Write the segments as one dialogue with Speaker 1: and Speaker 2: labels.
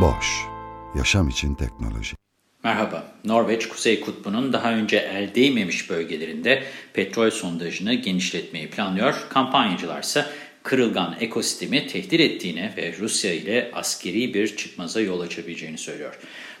Speaker 1: Boş, yaşam için teknoloji.
Speaker 2: Merhaba, Norveç Kuzey Kutbu'nun daha önce el değmemiş bölgelerinde petrol sondajını genişletmeyi planlıyor. Kampanyacılar ise kırılgan ekosistemi tehdit ettiğini ve Rusya ile askeri bir çıkmaza yol açabileceğini söylüyor.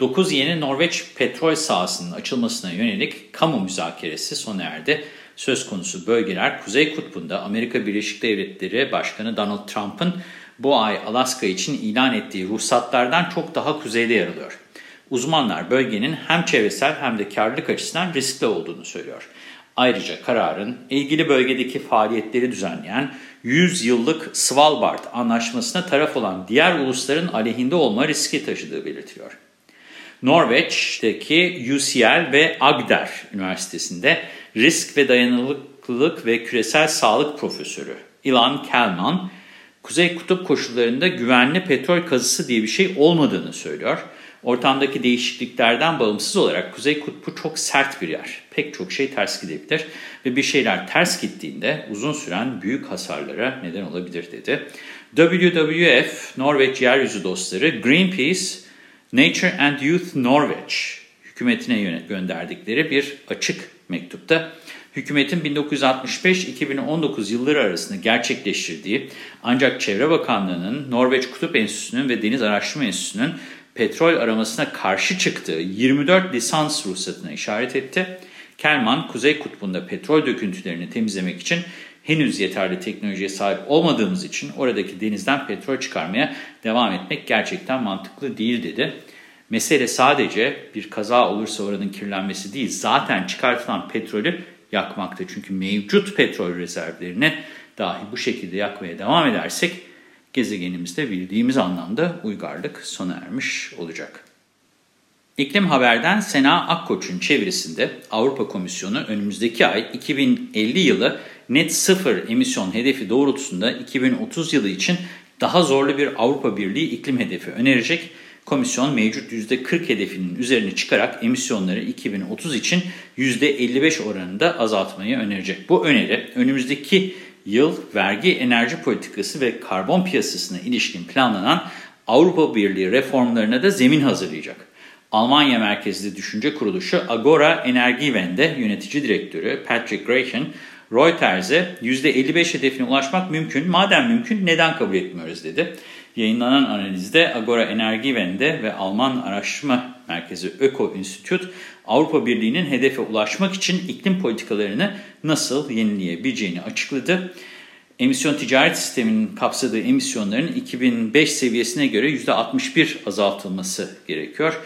Speaker 2: 9 yeni Norveç petrol sahasının açılmasına yönelik kamu müzakeresi sona erdi. Söz konusu bölgeler Kuzey Kutbu'nda Amerika Birleşik Devletleri Başkanı Donald Trump'ın bu ay Alaska için ilan ettiği ruhsatlardan çok daha kuzeyde yer alıyor. Uzmanlar bölgenin hem çevresel hem de karlılık açısından riskli olduğunu söylüyor. Ayrıca kararın ilgili bölgedeki faaliyetleri düzenleyen 100 yıllık Svalbard anlaşmasına taraf olan diğer ulusların aleyhinde olma riski taşıdığı belirtiliyor. Norveç'teki UCL ve Agder Üniversitesi'nde risk ve dayanıklılık ve küresel sağlık profesörü Ilan Kelman, Kuzey Kutup koşullarında güvenli petrol kazısı diye bir şey olmadığını söylüyor. Ortamdaki değişikliklerden bağımsız olarak Kuzey Kutbu çok sert bir yer. Pek çok şey ters gidebilir ve bir şeyler ters gittiğinde uzun süren büyük hasarlara neden olabilir dedi. WWF, Norveç Yeryüzü Dostları, Greenpeace, Nature and Youth Norwich hükümetine gönderdikleri bir açık mektupta hükümetin 1965-2019 yılları arasında gerçekleştirdiği ancak Çevre Bakanlığı'nın, Norveç Kutup Enstitüsü'nün ve Deniz Araştırma Enstitüsü'nün petrol aramasına karşı çıktığı 24 lisans ruhsatına işaret etti. Kelman, Kuzey Kutbu'nda petrol döküntülerini temizlemek için henüz yeterli teknolojiye sahip olmadığımız için oradaki denizden petrol çıkarmaya devam etmek gerçekten mantıklı değil dedi. Mesele sadece bir kaza olursa oranın kirlenmesi değil, zaten çıkartılan petrolü yakmakta. Çünkü mevcut petrol rezervlerini dahi bu şekilde yakmaya devam edersek gezegenimizde bildiğimiz anlamda uygarlık sona ermiş olacak. İklim Haber'den Sena Akkoç'un çevirisinde Avrupa Komisyonu önümüzdeki ay 2050 yılı net sıfır emisyon hedefi doğrultusunda 2030 yılı için daha zorlu bir Avrupa Birliği iklim hedefi önerecek. Komisyon mevcut %40 hedefinin üzerine çıkarak emisyonları 2030 için %55 oranında azaltmayı önerecek. Bu öneri önümüzdeki yıl vergi, enerji politikası ve karbon piyasasına ilişkin planlanan Avrupa Birliği reformlarına da zemin hazırlayacak. Almanya merkezli düşünce kuruluşu Agora Energiewende yönetici direktörü Patrick Grayson, Reuters'e %55 hedefine ulaşmak mümkün, madem mümkün neden kabul etmiyoruz dedi. Yayınlanan analizde Agora Energiewende ve Alman Araştırma Merkezi Öko Institute, Avrupa Birliği'nin hedefe ulaşmak için iklim politikalarını nasıl yenileyebileceğini açıkladı. Emisyon ticaret sisteminin kapsadığı emisyonların 2005 seviyesine göre %61 azaltılması gerekiyor.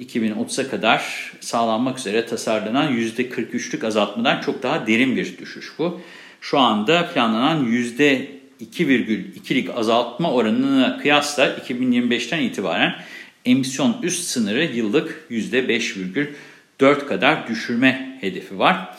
Speaker 2: 2030'a kadar sağlanmak üzere tasarlanan %43'lük azaltmadan çok daha derin bir düşüş bu. Şu anda planlanan %2,2'lik azaltma oranına kıyasla 2025'ten itibaren emisyon üst sınırı yıllık %5,4 kadar düşürme hedefi var.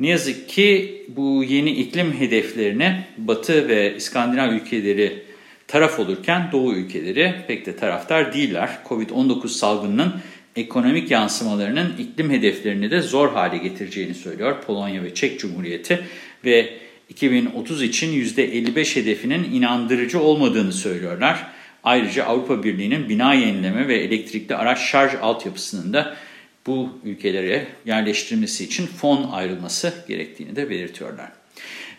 Speaker 2: Ne yazık ki bu yeni iklim hedeflerine Batı ve İskandinav ülkeleri taraf olurken Doğu ülkeleri pek de taraftar değiller. Covid-19 salgınının ekonomik yansımalarının iklim hedeflerini de zor hale getireceğini söylüyor Polonya ve Çek Cumhuriyeti ve 2030 için %55 hedefinin inandırıcı olmadığını söylüyorlar. Ayrıca Avrupa Birliği'nin bina yenileme ve elektrikli araç şarj altyapısının da bu ülkelere yerleştirilmesi için fon ayrılması gerektiğini de belirtiyorlar.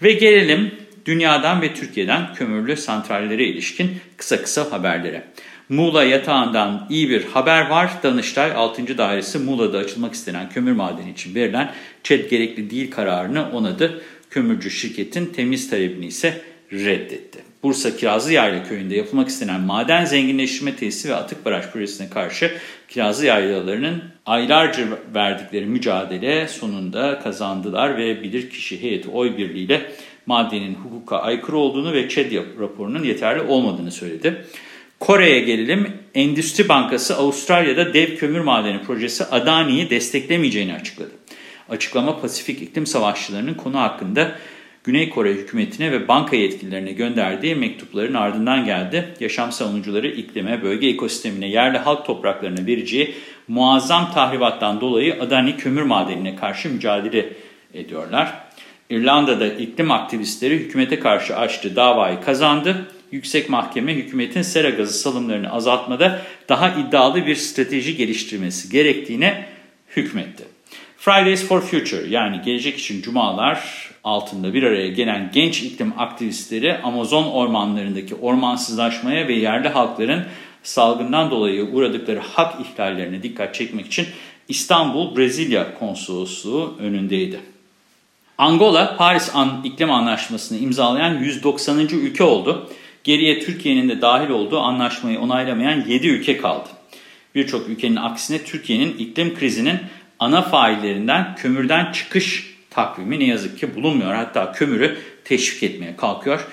Speaker 2: Ve gelelim dünyadan ve Türkiye'den kömürlü santrallere ilişkin kısa kısa haberlere. Muğla yatağından iyi bir haber var. Danıştay 6. Dairesi Muğla'da açılmak istenen kömür madeni için verilen ÇED gerekli değil kararını onadı. Kömürcü şirketin temiz talebini ise reddetti. Bursa Kirazlı Yayla köyünde yapılmak istenen maden zenginleştirme tesisi ve atık baraj projesine karşı Kirazlı Yaylalarının aylarca verdikleri mücadele sonunda kazandılar ve bilirkişi heyeti oy birliğiyle maddenin hukuka aykırı olduğunu ve ÇED raporunun yeterli olmadığını söyledi. Kore'ye gelelim. Endüstri Bankası Avustralya'da dev kömür madeni projesi Adani'yi desteklemeyeceğini açıkladı. Açıklama Pasifik iklim savaşçılarının konu hakkında Güney Kore hükümetine ve banka yetkililerine gönderdiği mektupların ardından geldi. Yaşam savunucuları iklime, bölge ekosistemine, yerli halk topraklarına vereceği muazzam tahribattan dolayı Adani kömür madenine karşı mücadele ediyorlar. İrlanda'da iklim aktivistleri hükümete karşı açtığı davayı kazandı. Yüksek Mahkeme hükümetin sera gazı salımlarını azaltmada daha iddialı bir strateji geliştirmesi gerektiğine hükmetti. Fridays for Future yani gelecek için cumalar altında bir araya gelen genç iklim aktivistleri Amazon ormanlarındaki ormansızlaşmaya ve yerli halkların salgından dolayı uğradıkları hak ihlallerine dikkat çekmek için İstanbul Brezilya Konsolosluğu önündeydi. Angola, Paris İklim Anlaşması'nı imzalayan 190. ülke oldu. Geriye Türkiye'nin de dahil olduğu anlaşmayı onaylamayan 7 ülke kaldı. Birçok ülkenin aksine Türkiye'nin iklim krizinin ana faillerinden kömürden çıkış takvimi ne yazık ki bulunmuyor. Hatta kömürü teşvik etmeye kalkıyor.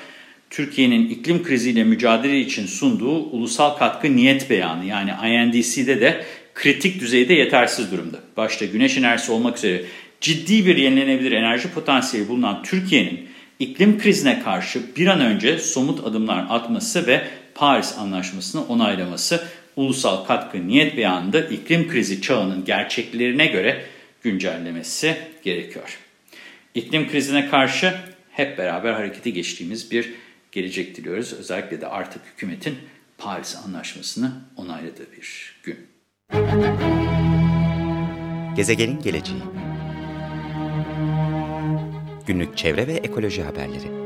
Speaker 2: Türkiye'nin iklim kriziyle mücadele için sunduğu ulusal katkı niyet beyanı yani INDC'de de kritik düzeyde yetersiz durumda. Başta güneş enerjisi olmak üzere ciddi bir yenilenebilir enerji potansiyeli bulunan Türkiye'nin iklim krizine karşı bir an önce somut adımlar atması ve Paris Anlaşması'nı onaylaması ulusal katkı niyet beyanında iklim krizi çağının gerçeklerine göre güncellemesi gerekiyor. İklim krizine karşı hep beraber harekete geçtiğimiz bir gelecek diliyoruz. Özellikle de artık hükümetin Paris Anlaşması'nı onayladığı bir gün.
Speaker 3: Gezegenin geleceği Günlük çevre ve ekoloji haberleri